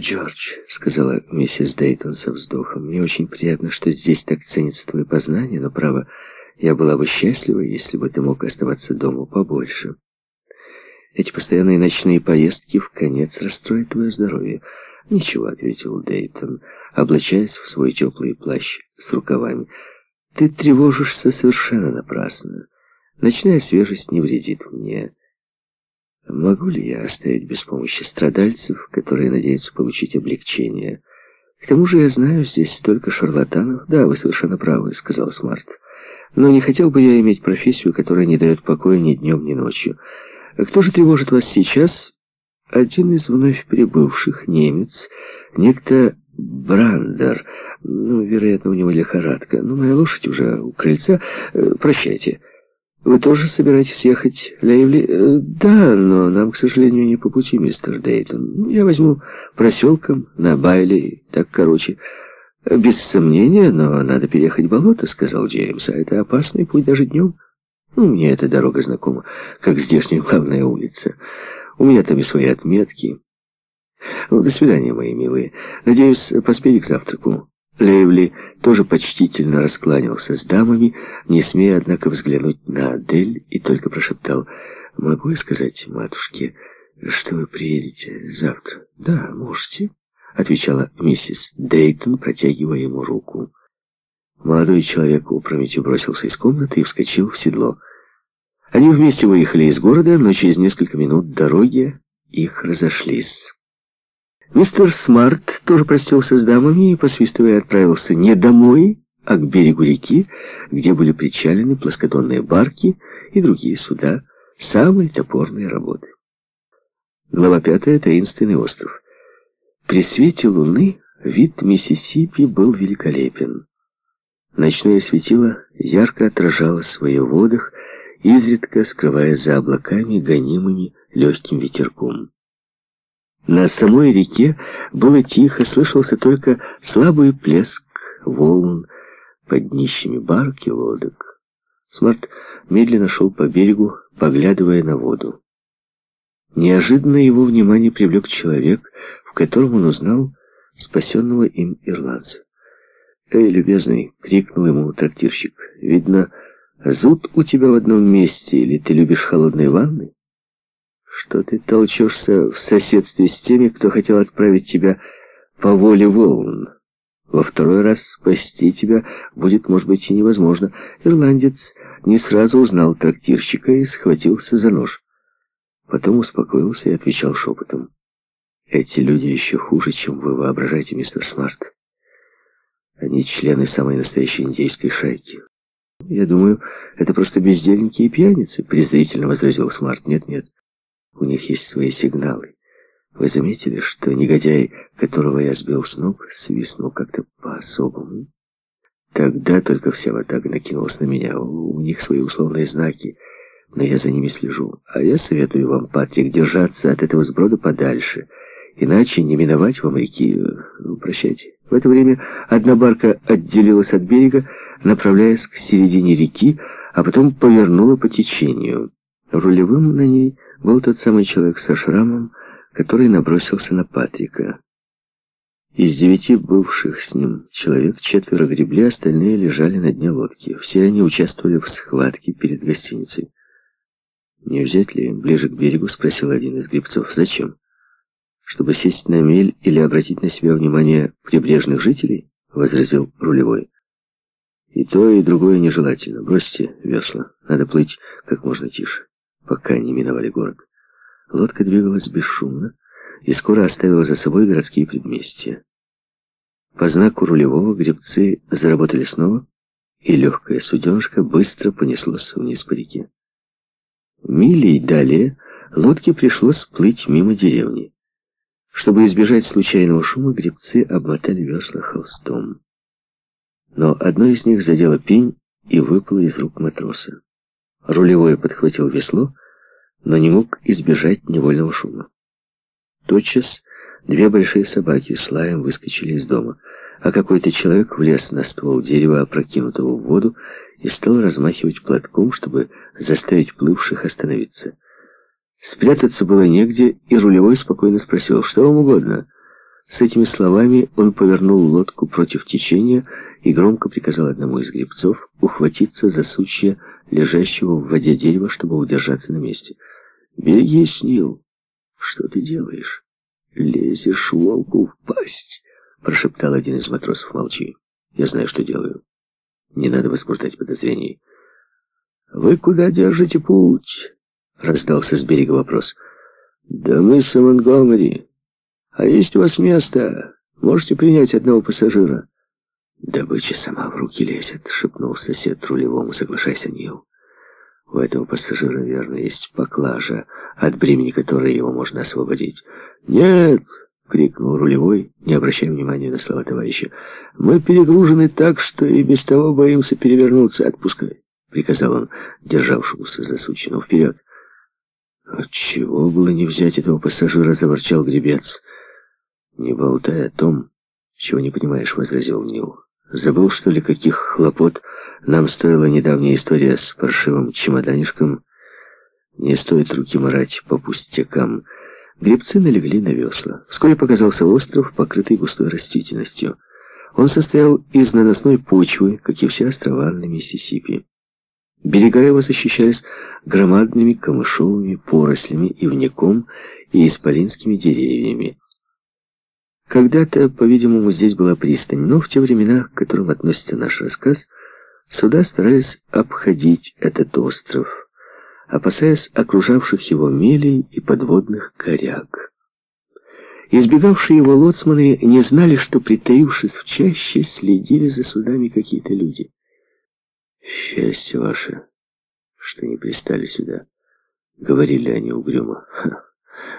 «Джордж», — сказала миссис Дейтон со вздохом, — «мне очень приятно, что здесь так ценятся твои познания, но, право, я была бы счастлива, если бы ты мог оставаться дома побольше. Эти постоянные ночные поездки в конец расстроят твое здоровье». «Ничего», — ответил Дейтон, облачаясь в свой теплый плащ с рукавами. «Ты тревожишься совершенно напрасно. Ночная свежесть не вредит мне». Могу ли я оставить без помощи страдальцев, которые надеются получить облегчение? К тому же я знаю здесь столько шарлатанов. Да, вы совершенно правы, сказал Смарт. Но не хотел бы я иметь профессию, которая не дает покоя ни днем, ни ночью. Кто же тревожит вас сейчас? Один из вновь прибывших, немец, некто Брандер. Ну, вероятно, у него лихорадка. Но моя лошадь уже у крыльца. Э, прощайте. Вы тоже собираетесь ехать, Лейвли? Э, да, но нам, к сожалению, не по пути, мистер Дейтон. Я возьму проселком на Байли, так короче. Без сомнения, но надо переехать болото, сказал Джеймс, а это опасный путь даже днем. Ну, мне эта дорога знакома, как здешняя главная улица. У меня там и свои отметки. Ну, до свидания, мои милые. Надеюсь, поспеете к завтраку. Лейвли тоже почтительно раскланялся с дамами, не смея, однако, взглянуть на Адель, и только прошептал, «Могу я сказать матушке, что вы приедете завтра?» «Да, можете», — отвечала миссис Дейтон, протягивая ему руку. Молодой человек опрометью бросился из комнаты и вскочил в седло. Они вместе выехали из города, но через несколько минут дороги их разошлись. Мистер Смарт тоже простился с дамами и, посвистывая, отправился не домой, а к берегу реки, где были причалены плоскодонные барки и другие суда, самые топорные работы. Глава пятая. Таинственный остров. При свете луны вид Миссисипи был великолепен. Ночное светило ярко отражало в своих водах, изредка скрывая за облаками, гонимыми легким ветерком. На самой реке было тихо, слышался только слабый плеск волн под днищами барк и лодок. Смарт медленно шел по берегу, поглядывая на воду. Неожиданно его внимание привлек человек, в котором он узнал спасенного им ирландца. «Эй, любезный!» — крикнул ему трактирщик. «Видно, зуд у тебя в одном месте, или ты любишь холодные ванны?» Что ты толчешься в соседстве с теми, кто хотел отправить тебя по воле волн. Во второй раз спасти тебя будет, может быть, и невозможно. Ирландец не сразу узнал трактирщика и схватился за нож. Потом успокоился и отвечал шепотом. «Эти люди еще хуже, чем вы воображаете, мистер Смарт. Они члены самой настоящей индейской шайки. Я думаю, это просто бездельники и пьяницы», — презрительно возразил Смарт. «Нет-нет». У них есть свои сигналы. Вы заметили, что негодяй, которого я сбил с ног, свистнул как-то по-особому? Тогда только вся ватага накинулась на меня. У них свои условные знаки, но я за ними слежу. А я советую вам, Патрик, держаться от этого сброда подальше, иначе не миновать вам реки. Ну, прощайте. В это время одна барка отделилась от берега, направляясь к середине реки, а потом повернула по течению. Рулевым на ней был тот самый человек со шрамом, который набросился на Патрика. Из девяти бывших с ним человек четверо гребли, остальные лежали на дне лодки. Все они участвовали в схватке перед гостиницей. «Не взять ли ближе к берегу?» — спросил один из гребцов. «Зачем? Чтобы сесть на мель или обратить на себя внимание прибрежных жителей?» — возразил рулевой. «И то, и другое нежелательно. Бросьте весла. Надо плыть как можно тише» пока не миновали город. Лодка двигалась бесшумно и скоро оставила за собой городские предместья. По знаку рулевого гребцы заработали снова, и легкая суденышко быстро понеслось вниз по реке. Милей далее лодке пришлось плыть мимо деревни. Чтобы избежать случайного шума, гребцы обмотали весла холстом. Но одно из них задело пень и выпало из рук матроса. Рулевой подхватил весло но не мог избежать невольного шума. Тотчас две большие собаки с лаем выскочили из дома, а какой-то человек влез на ствол дерева, опрокинутого в воду, и стал размахивать платком, чтобы заставить плывших остановиться. Спрятаться было негде, и рулевой спокойно спросил, что вам угодно. С этими словами он повернул лодку против течения и громко приказал одному из гребцов ухватиться за сучья лежащего в воде дерева, чтобы удержаться на месте. «Берегись, Нил! Что ты делаешь? Лезешь волку в пасть!» — прошептал один из матросов молчи. «Я знаю, что делаю. Не надо возбуждать подозрений». «Вы куда держите путь?» — раздался с берега вопрос. «Да мы с Монгомери. А есть у вас место? Можете принять одного пассажира?» «Добыча сама в руки лезет», — шепнул сосед рулевому, соглашайся, Нил. «У этого пассажира, верно, есть поклажа, от бремени которой его можно освободить». «Нет!» — крикнул рулевой, не обращая внимания на слова товарища. «Мы перегружены так, что и без того боимся перевернуться. Отпускай!» — приказал он, державшемуся за сучину. «Вперед!» «Отчего было не взять этого пассажира?» — заворчал гребец. «Не болтай о том, чего не понимаешь», — возразил Нил. Забыл, что ли, каких хлопот нам стоила недавняя история с паршивым чемоданишком? Не стоит руки марать по пустякам. Гребцы налегли на весла. Вскоре показался остров, покрытый густой растительностью. Он состоял из наносной почвы, как и все острова на Миссисипи. Берега его защищались громадными камышовыми порослями, ивняком и исполинскими деревьями. Когда-то, по-видимому, здесь была пристань, но в те времена, к которым относится наш рассказ, суда старались обходить этот остров, опасаясь окружавших его мелей и подводных коряг. Избегавшие его лоцманы не знали, что, притаившись в чаще, следили за судами какие-то люди. «Счастье ваше, что не пристали сюда», — говорили они угрюмо.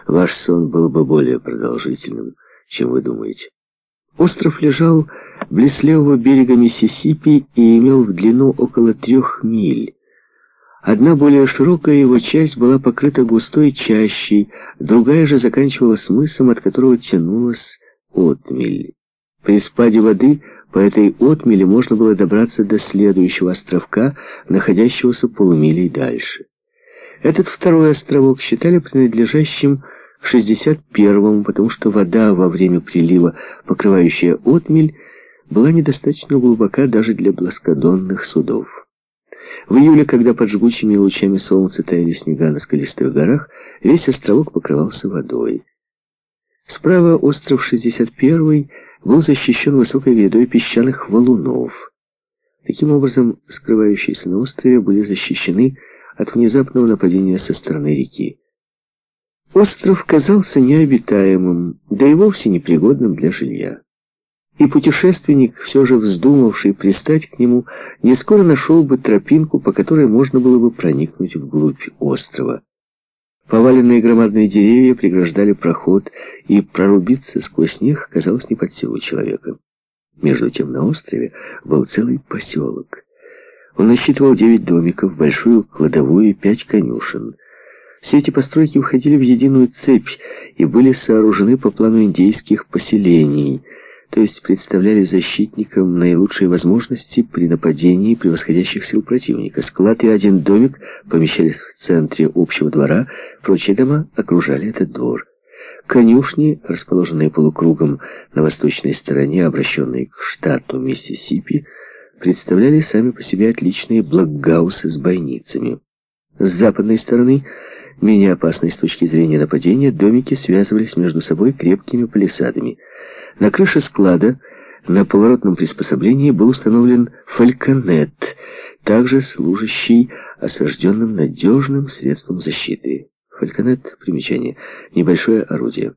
«Ваш сон был бы более продолжительным» чем вы думаете. Остров лежал близ левого берега Миссисипи и имел в длину около трех миль. Одна более широкая его часть была покрыта густой чащей, другая же заканчивалась мысом, от которого тянулась отмель. При спаде воды по этой отмели можно было добраться до следующего островка, находящегося полумилей дальше. Этот второй островок считали принадлежащим к 61-му, потому что вода во время прилива, покрывающая отмель, была недостаточно глубока даже для плоскодонных судов. В июле, когда под жгучими лучами солнца таяли снега на скалистых горах, весь островок покрывался водой. Справа остров 61 был защищен высокой грядой песчаных валунов. Таким образом, скрывающиеся на острове были защищены от внезапного нападения со стороны реки. Остров казался необитаемым, да и вовсе непригодным для жилья. И путешественник, все же вздумавший пристать к нему, не скоро нашел бы тропинку, по которой можно было бы проникнуть вглубь острова. Поваленные громадные деревья преграждали проход, и прорубиться сквозь них казалось не под силу человека. Между тем на острове был целый поселок. Он насчитывал девять домиков, большую кладовую и пять конюшен. Все эти постройки входили в единую цепь и были сооружены по плану индейских поселений, то есть представляли защитникам наилучшие возможности при нападении превосходящих сил противника. Склад и один домик помещались в центре общего двора, прочие дома окружали этот двор. Конюшни, расположенные полукругом на восточной стороне, обращенные к штату Миссисипи, представляли сами по себе отличные блокгаусы с бойницами. С западной стороны – Менее опасные с точки зрения нападения, домики связывались между собой крепкими палисадами. На крыше склада на поворотном приспособлении был установлен фальконет, также служащий осажденным надежным средством защиты. Фальконет, примечание, небольшое орудие.